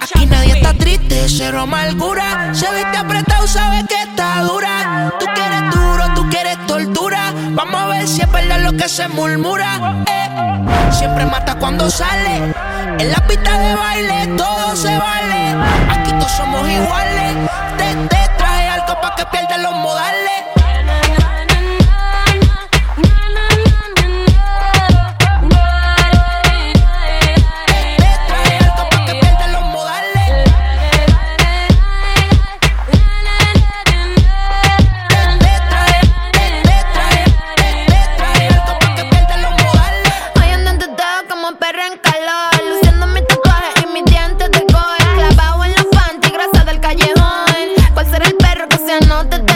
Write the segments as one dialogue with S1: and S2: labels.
S1: Aquí nadie está
S2: triste, cero amargura. Se viste apretado, sabe que está dura. Tú quieres duro, tú quieres tortura. Vamos a ver si es verdad lo que se murmura. Eh. Siempre mata cuando sale. En la pista de baile todo se vale. Aquí todos somos iguales. Te, te traje algo para que pierdas los modales.
S3: Luciendo mis tatuajes y mis dientes de cola. Lavado en los panty, grasa del callejón. ¿Cuál será el perro que se anote?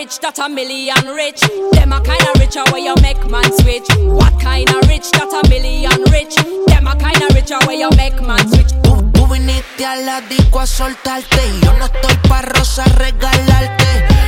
S1: rich that a million rich? Them a kind of richer where you make man switch. What kind of rich that a million rich? Them a kind of richer where you make man switch.
S2: Tú, tú viniste a la disco a soltarte. Yo no estoy pa' rosa regalarte.